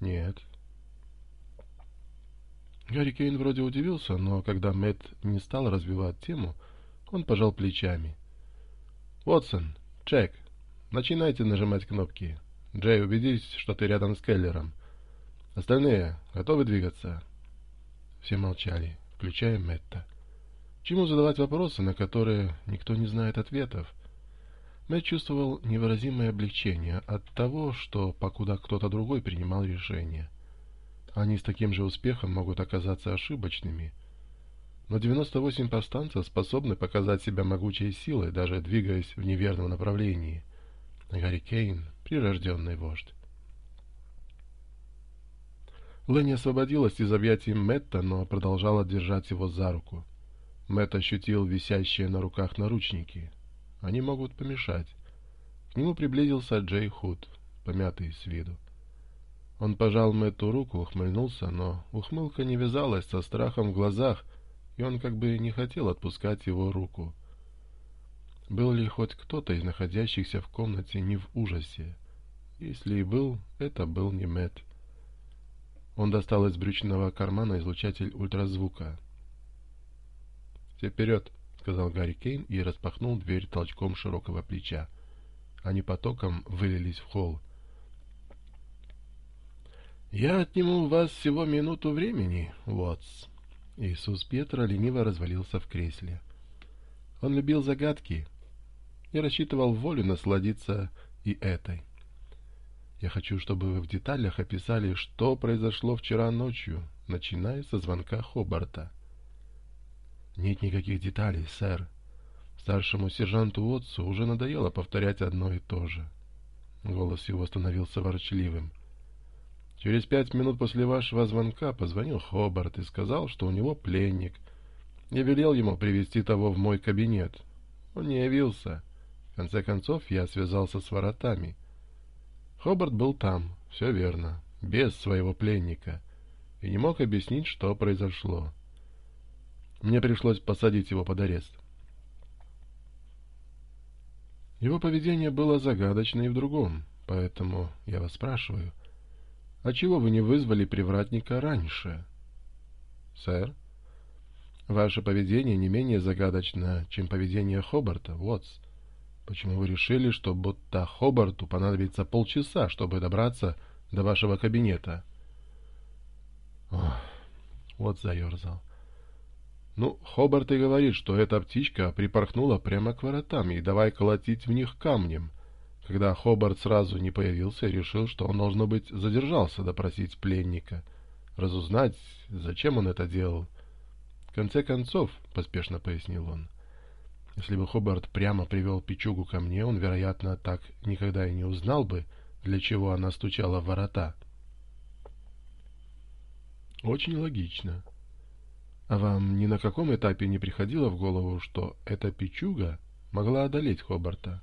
Нет. Гарри Кейн вроде удивился, но когда Мэтт не стал развивать тему, он пожал плечами. «Уотсон, Джек, начинайте нажимать кнопки. Джей, убедись, что ты рядом с Келлером. Остальные готовы двигаться?» Все молчали, включая Мэтта. Чему задавать вопросы, на которые никто не знает ответов? Мэтт чувствовал невыразимое облегчение от того, что покуда кто-то другой принимал решение. Они с таким же успехом могут оказаться ошибочными. Но 98 повстанцев способны показать себя могучей силой, даже двигаясь в неверном направлении. Гарри Кейн — прирожденный вождь. Ленни освободилась из объятий Мэтта, но продолжала держать его за руку. Мэтт ощутил висящие на руках наручники. Они могут помешать. К нему приблизился Джей Худ, помятый с виду. Он пожал Мэтту руку, ухмыльнулся, но ухмылка не вязалась со страхом в глазах, и он как бы не хотел отпускать его руку. Был ли хоть кто-то из находящихся в комнате не в ужасе? Если и был, это был не Мэтт. Он достал из брючного кармана излучатель ультразвука. «Все вперед!» — сказал Гарри Кейн и распахнул дверь толчком широкого плеча. Они потоком вылились в холл. «Я отниму у вас всего минуту времени, Уотс». Иисус Петра лениво развалился в кресле. Он любил загадки и рассчитывал волю насладиться и этой. «Я хочу, чтобы вы в деталях описали, что произошло вчера ночью, начиная со звонка Хобарта». «Нет никаких деталей, сэр. Старшему сержанту отцу уже надоело повторять одно и то же». Голос его становился ворчливым. Через пять минут после вашего звонка позвонил Хобарт и сказал, что у него пленник. Я велел ему привести того в мой кабинет. Он не явился. В конце концов, я связался с воротами. Хобарт был там, все верно, без своего пленника, и не мог объяснить, что произошло. Мне пришлось посадить его под арест. Его поведение было загадочно и в другом, поэтому я вас спрашиваю, а чего вы не вызвали привратника раньше? Сэр, ваше поведение не менее загадочно, чем поведение Хобарта, Уотс. Почему вы решили, что будто Хобарту понадобится полчаса, чтобы добраться до вашего кабинета? Ох, вот заерзал. Ну, Хобарт и говорит, что эта птичка припорхнула прямо к воротам и давай колотить в них камнем. Когда Хобарт сразу не появился, решил, что он, должно быть, задержался допросить пленника, разузнать, зачем он это делал. В конце концов, — поспешно пояснил он, — если бы Хобарт прямо привел Пичугу ко мне, он, вероятно, так никогда и не узнал бы, для чего она стучала в ворота. Очень логично. — а Вам ни на каком этапе не приходило в голову, что эта печуга могла одолеть Хобарта?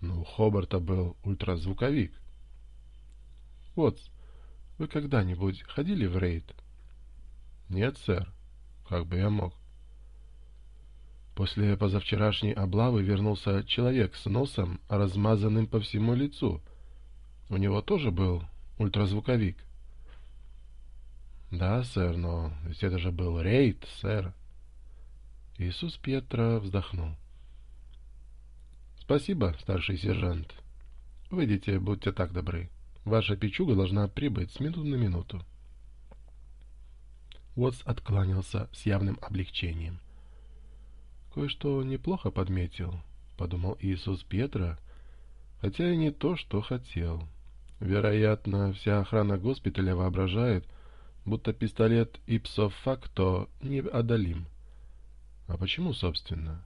Ну, Хобарта был ультразвуковик. Вот, вы когда-нибудь ходили в рейд? Нет, сэр. Как бы я мог? После позавчерашней облавы вернулся человек с носом, размазанным по всему лицу. У него тоже был ультразвуковик. — да, сэр, но ведь это же был рейд, сэр. Иисус Петра вздохнул. Спасибо, старший сержант. Выйдите, будьте так добры. Ваша печуга должна прибыть с минуты на минуту. Уотс откланялся с явным облегчением. «Кое-что неплохо подметил», — подумал Иисус Петра, хотя и не то, что хотел. Вероятно, вся охрана госпиталя воображает, будто пистолет ipso-facto неодолим. А почему, собственно?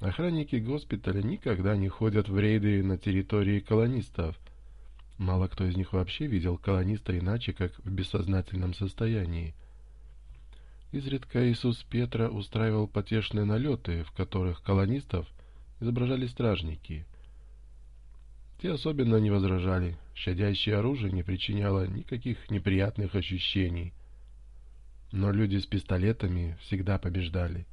Охранники госпиталя никогда не ходят в рейды на территории колонистов. Мало кто из них вообще видел колониста иначе, как в бессознательном состоянии. Изредка Иисус Петра устраивал потешные налеты, в которых колонистов изображали стражники – те особенно не возражали. Щадящее оружие не причиняло никаких неприятных ощущений. Но люди с пистолетами всегда побеждали.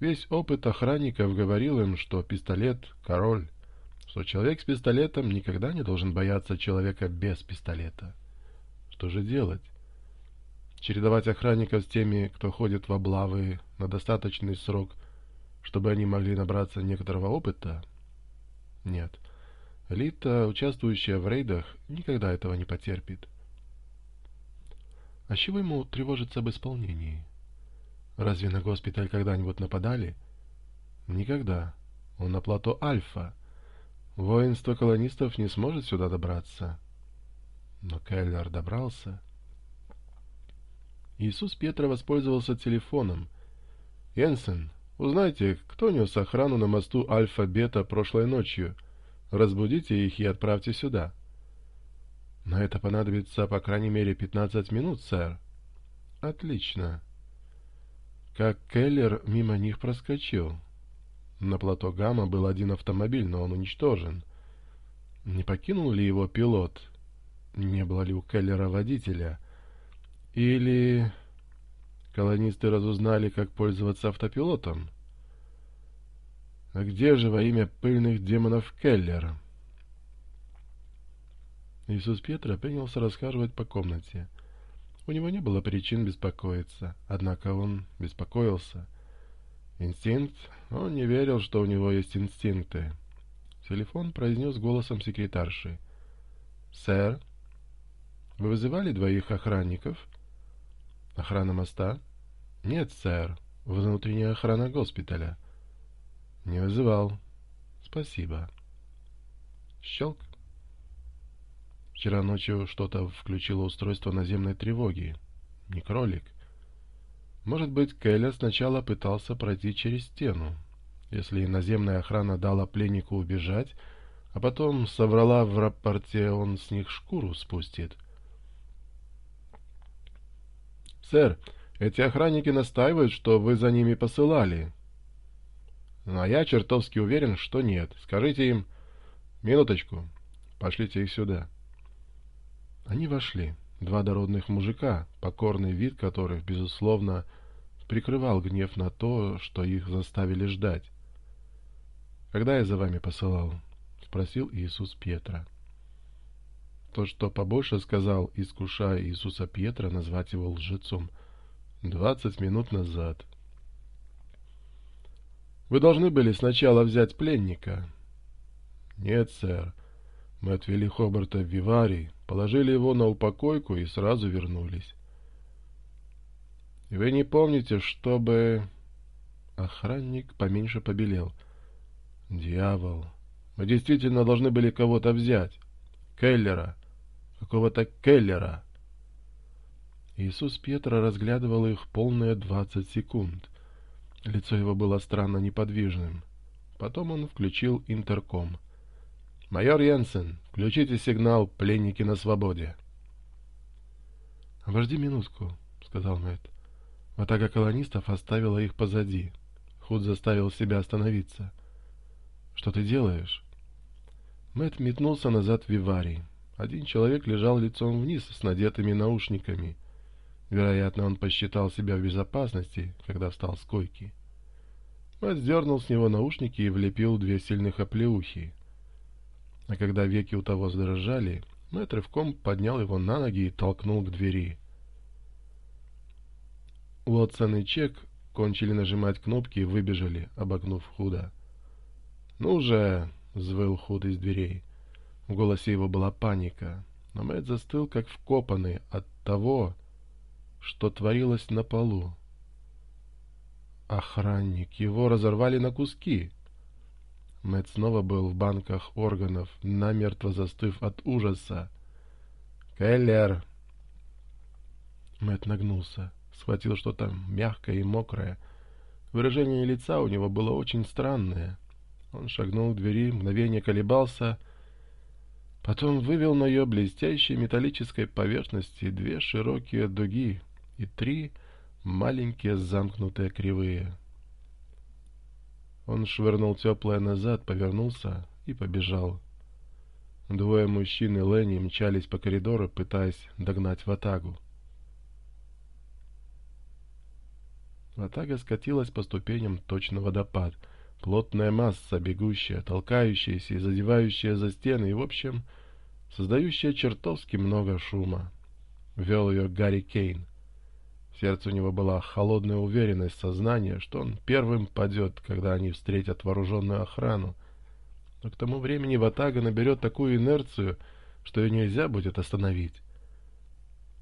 Весь опыт охранников говорил им, что пистолет — король, что человек с пистолетом никогда не должен бояться человека без пистолета. Что же делать? Чередовать охранников с теми, кто ходит в облавы на достаточный срок, чтобы они могли набраться некоторого опыта? Нет. — Элита, участвующая в рейдах, никогда этого не потерпит. А чего ему тревожиться об исполнении? Разве на госпиталь когда-нибудь нападали? Никогда. Он на плато Альфа. Воинство колонистов не сможет сюда добраться. Но Келлер добрался. Иисус Петра воспользовался телефоном. «Йенсен, узнайте, кто нес охрану на мосту Альфа-Бета прошлой ночью?» Разбудите их и отправьте сюда. На это понадобится, по крайней мере, пятнадцать минут, сэр. Отлично. Как Келлер мимо них проскочил. На плато Гамма был один автомобиль, но он уничтожен. Не покинул ли его пилот? Не было ли у Келлера водителя? Или... Колонисты разузнали, как пользоваться автопилотом? — а где же во имя пыльных демонов Келлер? Иисус Петра принялся расхаживать по комнате. У него не было причин беспокоиться, однако он беспокоился. Инстинкт? Он не верил, что у него есть инстинкты. Телефон произнес голосом секретарши. «Сэр, вы вызывали двоих охранников?» «Охрана моста?» «Нет, сэр, внутренняя охрана госпиталя». Не вызывал. Спасибо. Щелк. Вчера ночью что-то включило устройство наземной тревоги. Не кролик. Может быть, Келя сначала пытался пройти через стену. Если наземная охрана дала пленнику убежать, а потом соврала в рапорте, он с них шкуру спустит. «Сэр, эти охранники настаивают, что вы за ними посылали», «Ну, а я чертовски уверен, что нет. Скажите им...» «Минуточку. Пошлите их сюда». Они вошли. Два дородных мужика, покорный вид которых, безусловно, прикрывал гнев на то, что их заставили ждать. «Когда я за вами посылал?» — спросил Иисус Петра. То, что побольше сказал, искушая Иисуса Петра назвать его лжецом, двадцать минут назад. Вы должны были сначала взять пленника. — Нет, сэр. Мы отвели Хобарта в Виварий, положили его на упокойку и сразу вернулись. — Вы не помните, чтобы... Охранник поменьше побелел. — Дьявол! Мы действительно должны были кого-то взять. Келлера. Какого-то Келлера. Иисус Петра разглядывал их полные двадцать секунд — Лицо его было странно неподвижным. Потом он включил интерком. «Майор Йенсен, включите сигнал «Пленники на свободе». «Обожди минутку», — сказал Мэтт. Ватага колонистов оставила их позади. Худ заставил себя остановиться. «Что ты делаешь?» Мэтт метнулся назад в Виварий. Один человек лежал лицом вниз с надетыми наушниками. Вероятно, он посчитал себя в безопасности, когда встал с койки. Мэтт сдернул с него наушники и влепил две сильных оплеухи. А когда веки у того задрожали, Мэтт рывком поднял его на ноги и толкнул к двери. Уотсон и Чек кончили нажимать кнопки и выбежали, обогнув Худа. «Ну же!» — взвыл Худ из дверей. В голосе его была паника, но Мэтт застыл, как вкопанный от того, что творилось на полу. Охранник, его разорвали на куски. Мэтт снова был в банках органов, намертво застыв от ужаса. «Келлер!» Мэтт нагнулся, схватил что-то мягкое и мокрое. Выражение лица у него было очень странное. Он шагнул к двери, мгновение колебался, потом вывел на ее блестящей металлической поверхности две широкие дуги — и три маленькие замкнутые кривые. Он швырнул теплое назад, повернулся и побежал. Двое мужчин и Ленни мчались по коридору, пытаясь догнать Ватагу. Ватага скатилась по ступеням точно водопад. Плотная масса, бегущая, толкающаяся и задевающая за стены, и, в общем, создающая чертовски много шума. Вел ее Гарри Кейн. Сердце у него была холодная уверенность сознания, что он первым падет, когда они встретят вооруженную охрану. Но к тому времени Ватага наберет такую инерцию, что ее нельзя будет остановить.